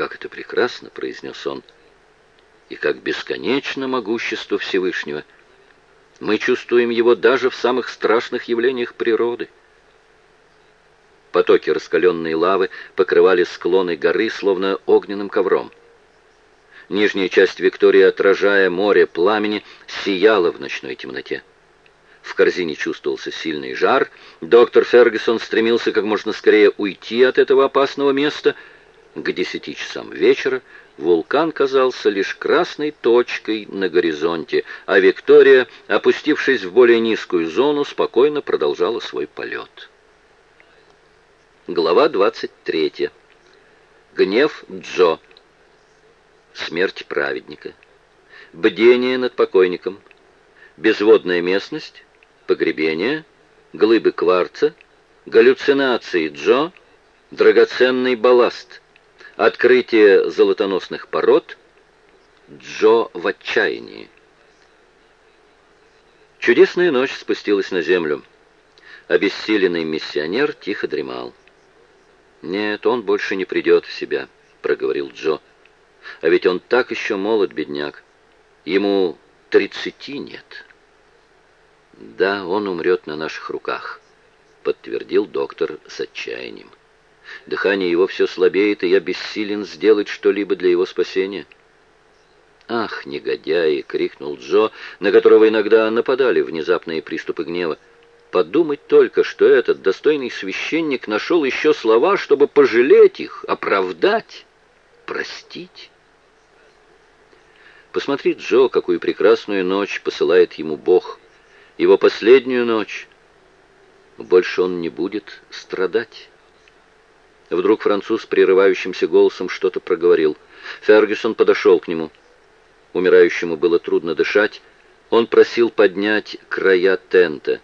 «Как это прекрасно!» — произнес он. «И как бесконечно могущество Всевышнего! Мы чувствуем его даже в самых страшных явлениях природы». Потоки раскаленной лавы покрывали склоны горы, словно огненным ковром. Нижняя часть Виктории, отражая море пламени, сияла в ночной темноте. В корзине чувствовался сильный жар. Доктор Фергюсон стремился как можно скорее уйти от этого опасного места. К десяти часам вечера вулкан казался лишь красной точкой на горизонте, а Виктория, опустившись в более низкую зону, спокойно продолжала свой полет. Глава 23. Гнев Джо. Смерть праведника. Бдение над покойником. Безводная местность. Погребение. Глыбы кварца. Галлюцинации Джо. Драгоценный балласт. Открытие золотоносных пород. Джо в отчаянии. Чудесная ночь спустилась на землю. Обессиленный миссионер тихо дремал. «Нет, он больше не придет в себя», — проговорил Джо. «А ведь он так еще молод, бедняк. Ему тридцати нет». «Да, он умрет на наших руках», — подтвердил доктор с отчаянием. «Дыхание его все слабеет, и я бессилен сделать что-либо для его спасения». «Ах, негодяи!» — крикнул Джо, на которого иногда нападали внезапные приступы гнева. Подумать только, что этот достойный священник нашел еще слова, чтобы пожалеть их, оправдать, простить. Посмотри, Джо, какую прекрасную ночь посылает ему Бог. Его последнюю ночь. Больше он не будет страдать. Вдруг француз прерывающимся голосом что-то проговорил. Фергюсон подошел к нему. Умирающему было трудно дышать. Он просил поднять края тента.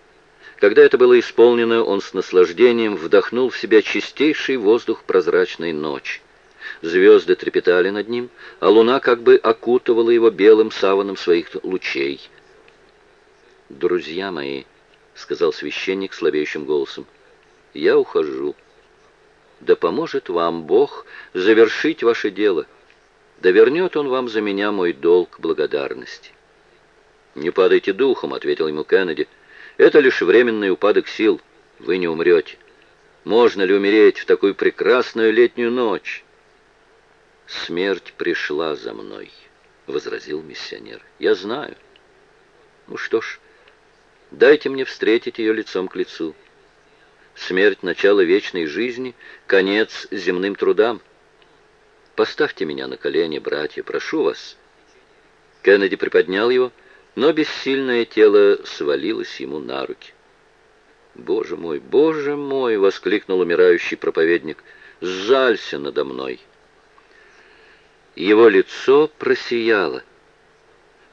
Когда это было исполнено, он с наслаждением вдохнул в себя чистейший воздух прозрачной ночи. Звезды трепетали над ним, а луна как бы окутывала его белым саваном своих лучей. «Друзья мои», — сказал священник слабеющим голосом, — «я ухожу. Да поможет вам Бог завершить ваше дело. Да вернет Он вам за меня мой долг благодарности». «Не падайте духом», — ответил ему Кеннеди, — это лишь временный упадок сил. Вы не умрете. Можно ли умереть в такую прекрасную летнюю ночь? Смерть пришла за мной, — возразил миссионер. Я знаю. Ну что ж, дайте мне встретить ее лицом к лицу. Смерть — начало вечной жизни, конец земным трудам. Поставьте меня на колени, братья, прошу вас. Кеннеди приподнял его, — но бессильное тело свалилось ему на руки. «Боже мой, Боже мой!» — воскликнул умирающий проповедник. «Сжалься надо мной!» Его лицо просияло.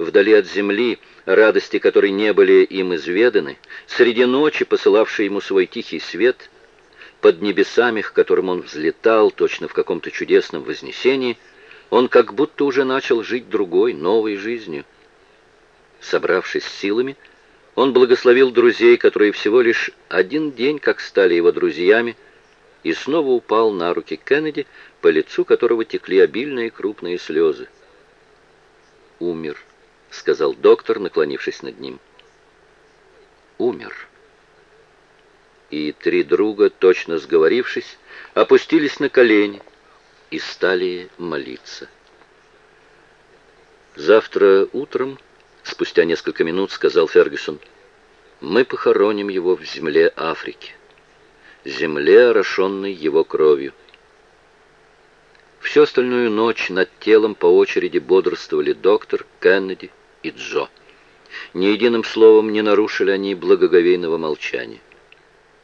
Вдали от земли, радости которой не были им изведаны, среди ночи, посылавшей ему свой тихий свет, под небесами, к которым он взлетал, точно в каком-то чудесном вознесении, он как будто уже начал жить другой, новой жизнью. Собравшись силами, он благословил друзей, которые всего лишь один день как стали его друзьями, и снова упал на руки Кеннеди, по лицу которого текли обильные крупные слезы. «Умер», — сказал доктор, наклонившись над ним. «Умер». И три друга, точно сговорившись, опустились на колени и стали молиться. Завтра утром Спустя несколько минут сказал Фергюсон, «Мы похороним его в земле Африки, земле, орошенной его кровью». Всю остальную ночь над телом по очереди бодрствовали доктор, Кеннеди и Джо. Ни единым словом не нарушили они благоговейного молчания.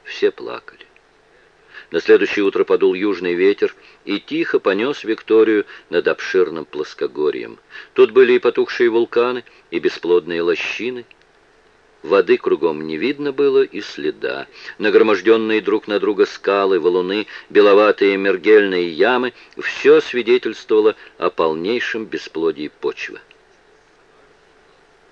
Все плакали. На следующее утро подул южный ветер и тихо понес Викторию над обширным плоскогорьем. Тут были и потухшие вулканы, и бесплодные лощины. Воды кругом не видно было и следа. Нагроможденные друг на друга скалы, валуны, беловатые мергельные ямы — все свидетельствовало о полнейшем бесплодии почвы.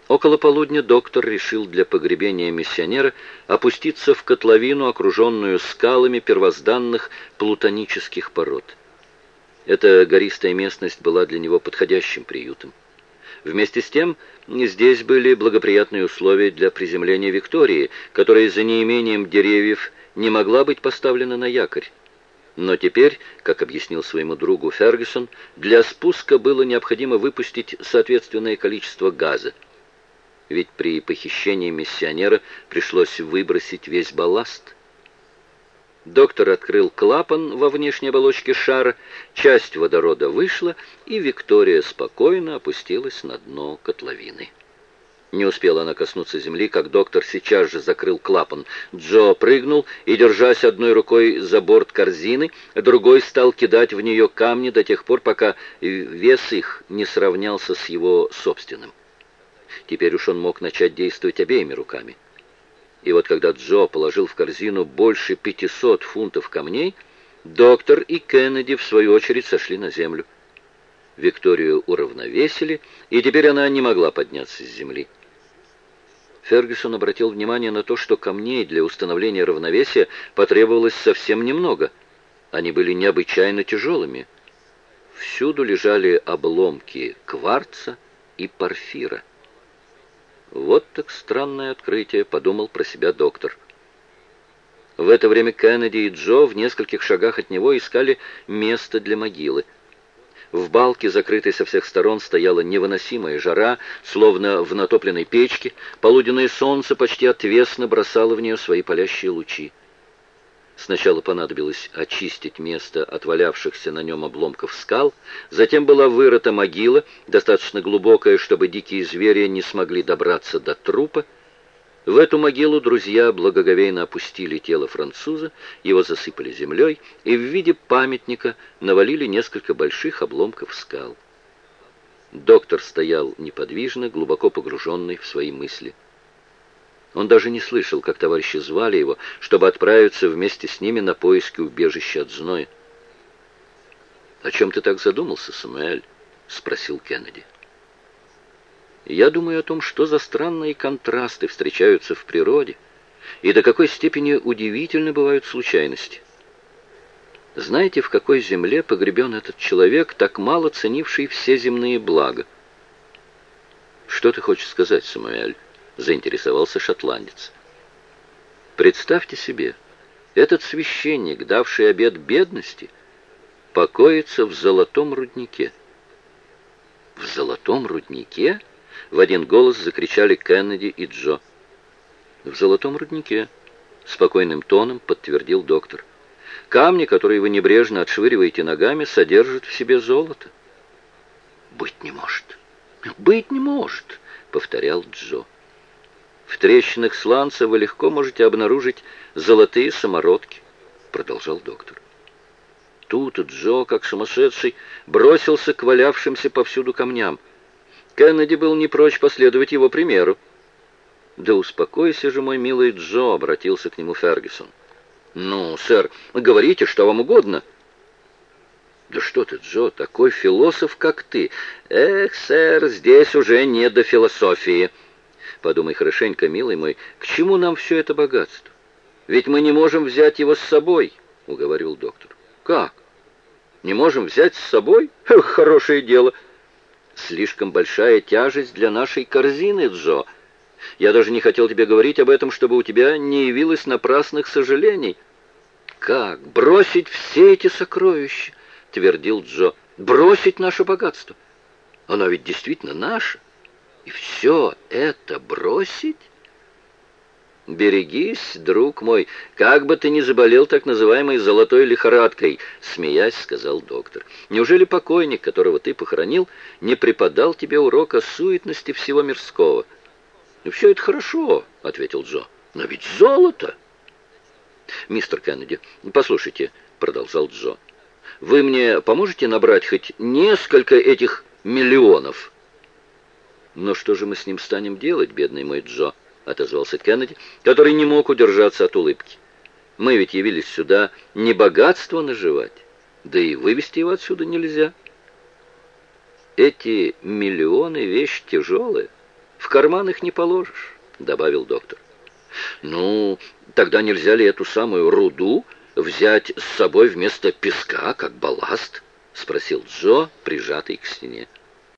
Около полудня доктор решил для погребения миссионера опуститься в котловину, окруженную скалами первозданных плутонических пород. Эта гористая местность была для него подходящим приютом. Вместе с тем, здесь были благоприятные условия для приземления Виктории, которая за неимением деревьев не могла быть поставлена на якорь. Но теперь, как объяснил своему другу Фергюсон, для спуска было необходимо выпустить соответственное количество газа. Ведь при похищении миссионера пришлось выбросить весь балласт. Доктор открыл клапан во внешней оболочке шара, часть водорода вышла, и Виктория спокойно опустилась на дно котловины. Не успела она коснуться земли, как доктор сейчас же закрыл клапан. Джо прыгнул и, держась одной рукой за борт корзины, другой стал кидать в нее камни до тех пор, пока вес их не сравнялся с его собственным. Теперь уж он мог начать действовать обеими руками. И вот когда Джо положил в корзину больше 500 фунтов камней, доктор и Кеннеди в свою очередь сошли на землю. Викторию уравновесили, и теперь она не могла подняться с земли. Фергюсон обратил внимание на то, что камней для установления равновесия потребовалось совсем немного. Они были необычайно тяжелыми. Всюду лежали обломки кварца и порфира. «Вот так странное открытие», — подумал про себя доктор. В это время Кеннеди и Джо в нескольких шагах от него искали место для могилы. В балке, закрытой со всех сторон, стояла невыносимая жара, словно в натопленной печке. Полуденное солнце почти отвесно бросало в нее свои палящие лучи. Сначала понадобилось очистить место от валявшихся на нем обломков скал, затем была вырыта могила, достаточно глубокая, чтобы дикие звери не смогли добраться до трупа, в эту могилу друзья благоговейно опустили тело француза, его засыпали землей и в виде памятника навалили несколько больших обломков скал. Доктор стоял неподвижно, глубоко погруженный в свои мысли. Он даже не слышал, как товарищи звали его, чтобы отправиться вместе с ними на поиски убежища от зноя. «О чем ты так задумался, Самуэль?» — спросил Кеннеди. Я думаю о том, что за странные контрасты встречаются в природе, и до какой степени удивительны бывают случайности. Знаете, в какой земле погребен этот человек, так мало ценивший все земные блага? «Что ты хочешь сказать, Самуэль?» — заинтересовался шотландец. «Представьте себе, этот священник, давший обет бедности, покоится в золотом руднике». «В золотом руднике?» В один голос закричали Кеннеди и Джо. «В золотом руднике», — спокойным тоном подтвердил доктор. «Камни, которые вы небрежно отшвыриваете ногами, содержат в себе золото». «Быть не может! Быть не может!» — повторял Джо. «В трещинах сланца вы легко можете обнаружить золотые самородки», — продолжал доктор. Тут Джо, как сумасшедший, бросился к валявшимся повсюду камням. Кеннеди был не прочь последовать его примеру. «Да успокойся же, мой милый Джо», — обратился к нему Фергюсон. «Ну, сэр, говорите, что вам угодно». «Да что ты, Джо, такой философ, как ты! Эх, сэр, здесь уже не до философии. Подумай хорошенько, милый мой, к чему нам все это богатство? Ведь мы не можем взять его с собой», — уговорил доктор. «Как? Не можем взять с собой? Хорошее дело!» слишком большая тяжесть для нашей корзины, Джо. Я даже не хотел тебе говорить об этом, чтобы у тебя не явилось напрасных сожалений. Как бросить все эти сокровища? твердил Джо. Бросить наше богатство. Оно ведь действительно наше. И все это бросить? «Берегись, друг мой, как бы ты ни заболел так называемой золотой лихорадкой», — смеясь сказал доктор. «Неужели покойник, которого ты похоронил, не преподал тебе урока суетности всего мирского?» «Ну, «Все это хорошо», — ответил Джо, — «но ведь золото!» «Мистер Кеннеди, послушайте», — продолжал Джо, — «вы мне поможете набрать хоть несколько этих миллионов?» «Но что же мы с ним станем делать, бедный мой Джо?» отозвался Кеннеди, который не мог удержаться от улыбки. «Мы ведь явились сюда не богатство наживать, да и вывести его отсюда нельзя. Эти миллионы — вещь тяжелая, в карман их не положишь», — добавил доктор. «Ну, тогда нельзя ли эту самую руду взять с собой вместо песка, как балласт?» — спросил Джо, прижатый к стене.